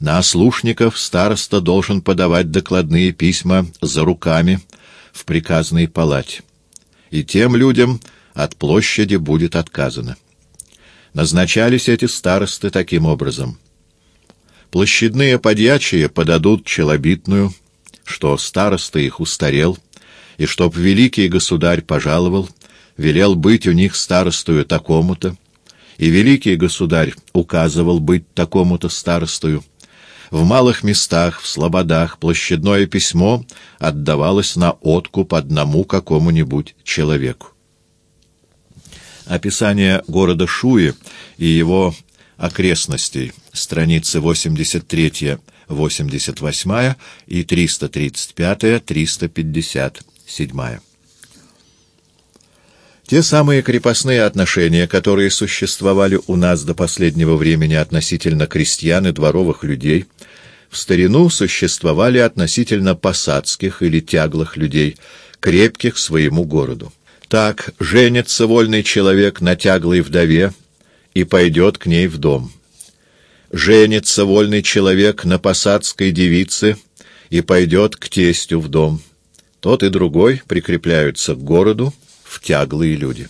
На ослушников староста должен подавать докладные письма за руками в приказной палате. И тем людям от площади будет отказано. Назначались эти старосты таким образом. Площадные подьячие подадут челобитную, что староста их устарел, и чтоб великий государь пожаловал, велел быть у них старостою такому-то, и великий государь указывал быть такому-то старостою. В малых местах, в слободах площадное письмо отдавалось на откуп одному какому-нибудь человеку. Описание города Шуи и его окрестностей, страницы 83-88 и 335-357. Те самые крепостные отношения, которые существовали у нас до последнего времени относительно крестьян и дворовых людей, в старину существовали относительно посадских или тяглых людей, крепких своему городу. Так женится вольный человек на тяглой вдове и пойдет к ней в дом. Женится вольный человек на посадской девице и пойдет к тестю в дом. Тот и другой прикрепляются к городу в тяглые люди.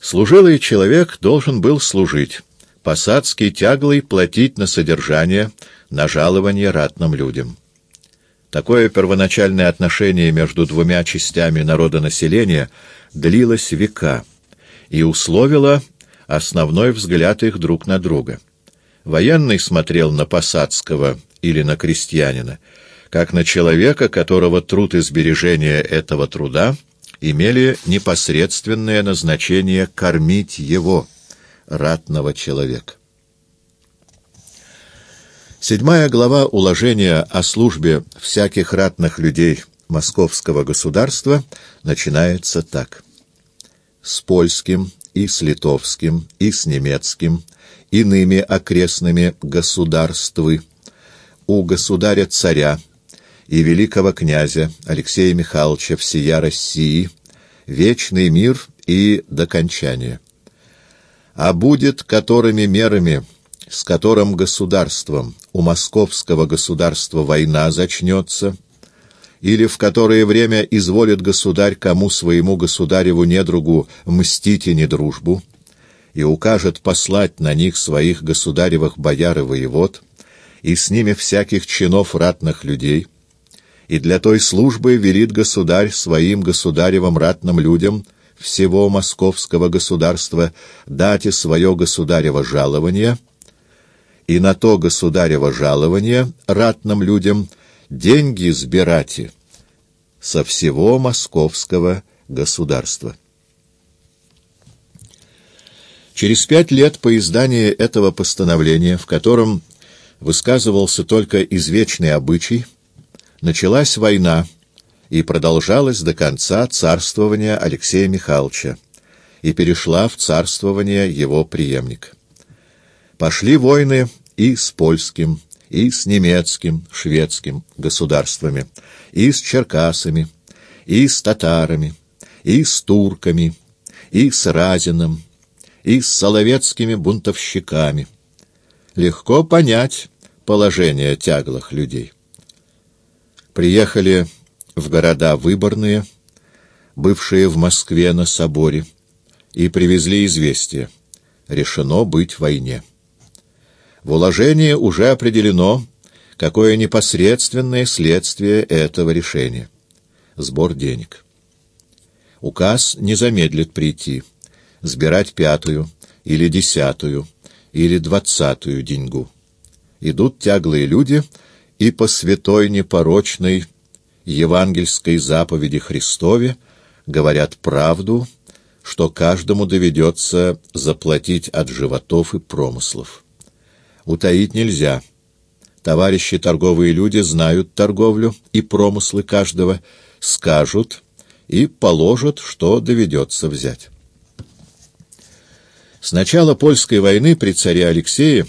Служилый человек должен был служить, посадский тяглый платить на содержание, на жалование ратным людям. Такое первоначальное отношение между двумя частями народонаселения длилось века и условило основной взгляд их друг на друга. Военный смотрел на посадского или на крестьянина, как на человека, которого труд и сбережение этого труда имели непосредственное назначение кормить его, ратного человека. Седьмая глава уложения о службе всяких ратных людей московского государства начинается так. С польским и с литовским и с немецким, иными окрестными государствы, у государя-царя и великого князя Алексея Михайловича всея России, вечный мир и докончание. А будет которыми мерами с которым государством у московского государства война зачнется, или в которое время изволит государь кому своему государеву недругу мстить и недружбу, и укажет послать на них своих государевых бояр и воевод, и с ними всяких чинов ратных людей, и для той службы велит государь своим государевым ратным людям всего московского государства дать и свое государево жалование — и на то государево жалование ратным людям деньги сбирати со всего московского государства. Через пять лет по издании этого постановления, в котором высказывался только извечный обычай, началась война и продолжалась до конца царствования Алексея Михайловича и перешла в царствование его преемника. Пошли войны и с польским, и с немецким, шведским государствами, и с черкасами, и с татарами, и с турками, и с Разином, и с соловецкими бунтовщиками. Легко понять положение тяглых людей. Приехали в города выборные, бывшие в Москве на соборе, и привезли известие — решено быть войне. В уложении уже определено, какое непосредственное следствие этого решения — сбор денег. Указ не замедлит прийти, сбирать пятую или десятую или двадцатую деньгу. Идут тяглые люди и по святой непорочной евангельской заповеди Христове говорят правду, что каждому доведется заплатить от животов и промыслов утаить нельзя. Товарищи торговые люди знают торговлю и промыслы каждого, скажут и положат, что доведется взять. С начала польской войны при царе Алексее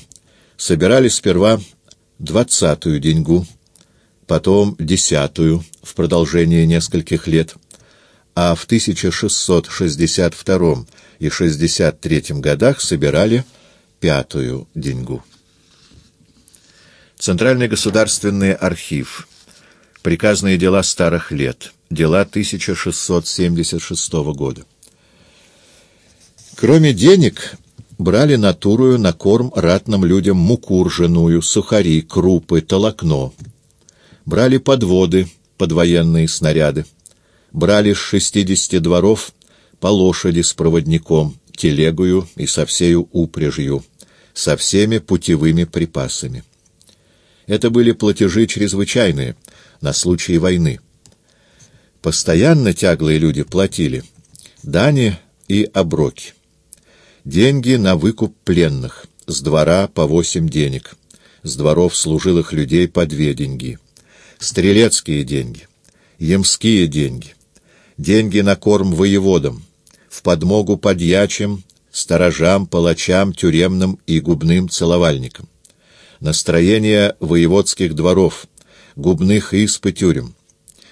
собирали сперва двадцатую деньгу, потом десятую в продолжение нескольких лет, а в 1662 и 63 годах собирали пятую деньгу. Центральный государственный архив. Приказные дела старых лет. Дела 1676 года. Кроме денег, брали натурую на корм ратным людям муку ржаную, сухари, крупы, толокно. Брали подводы, подвоенные снаряды. Брали с шестидесяти дворов по лошади с проводником, телегую и со всею упряжью, со всеми путевыми припасами. Это были платежи чрезвычайные, на случай войны. Постоянно тяглые люди платили дани и оброки. Деньги на выкуп пленных, с двора по восемь денег, с дворов служилых людей по две деньги, стрелецкие деньги, ямские деньги, деньги на корм воеводам, в подмогу подьячим, сторожам, палачам, тюремным и губным целовальникам, настроение воеводских дворов, губных исп и тюрем,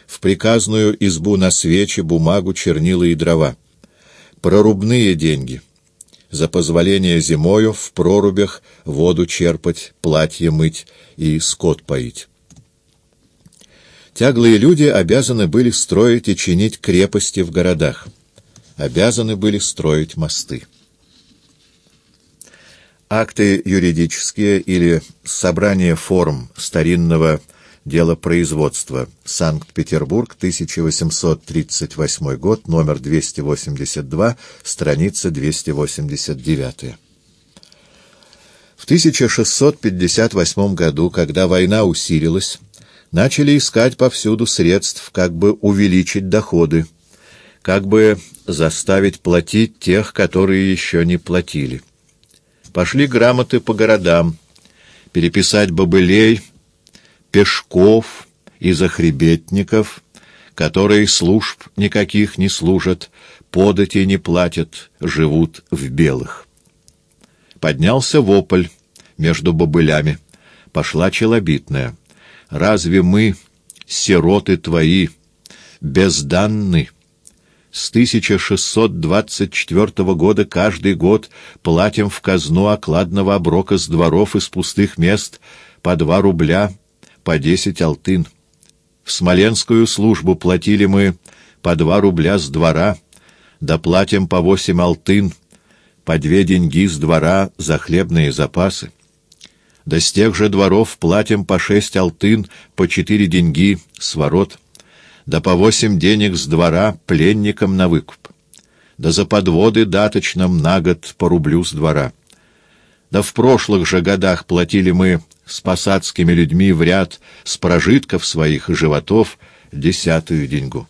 в приказную избу на свечи, бумагу, чернила и дрова, прорубные деньги, за позволение зимою в прорубях воду черпать, платье мыть и скот поить. Тяглые люди обязаны были строить и чинить крепости в городах, обязаны были строить мосты. Акты юридические или собрание форм старинного делопроизводства. Санкт-Петербург, 1838 год, номер 282, страница 289. В 1658 году, когда война усилилась, начали искать повсюду средств, как бы увеличить доходы, как бы заставить платить тех, которые еще не платили. Пошли грамоты по городам, переписать бобылей, пешков и захребетников, которые служб никаких не служат, подати не платят, живут в белых. Поднялся вопль между бобылями, пошла челобитная. «Разве мы, сироты твои, безданны?» С 1624 года каждый год платим в казну окладного оброка с дворов из пустых мест по два рубля, по десять алтын. В смоленскую службу платили мы по два рубля с двора, доплатим по восемь алтын, по две деньги с двора за хлебные запасы. Да с тех же дворов платим по шесть алтын, по четыре деньги с ворот да по восемь денег с двора пленникам на выкуп, да за подводы даточным на год по рублю с двора. Да в прошлых же годах платили мы с посадскими людьми в ряд с прожитков своих и животов десятую деньгу.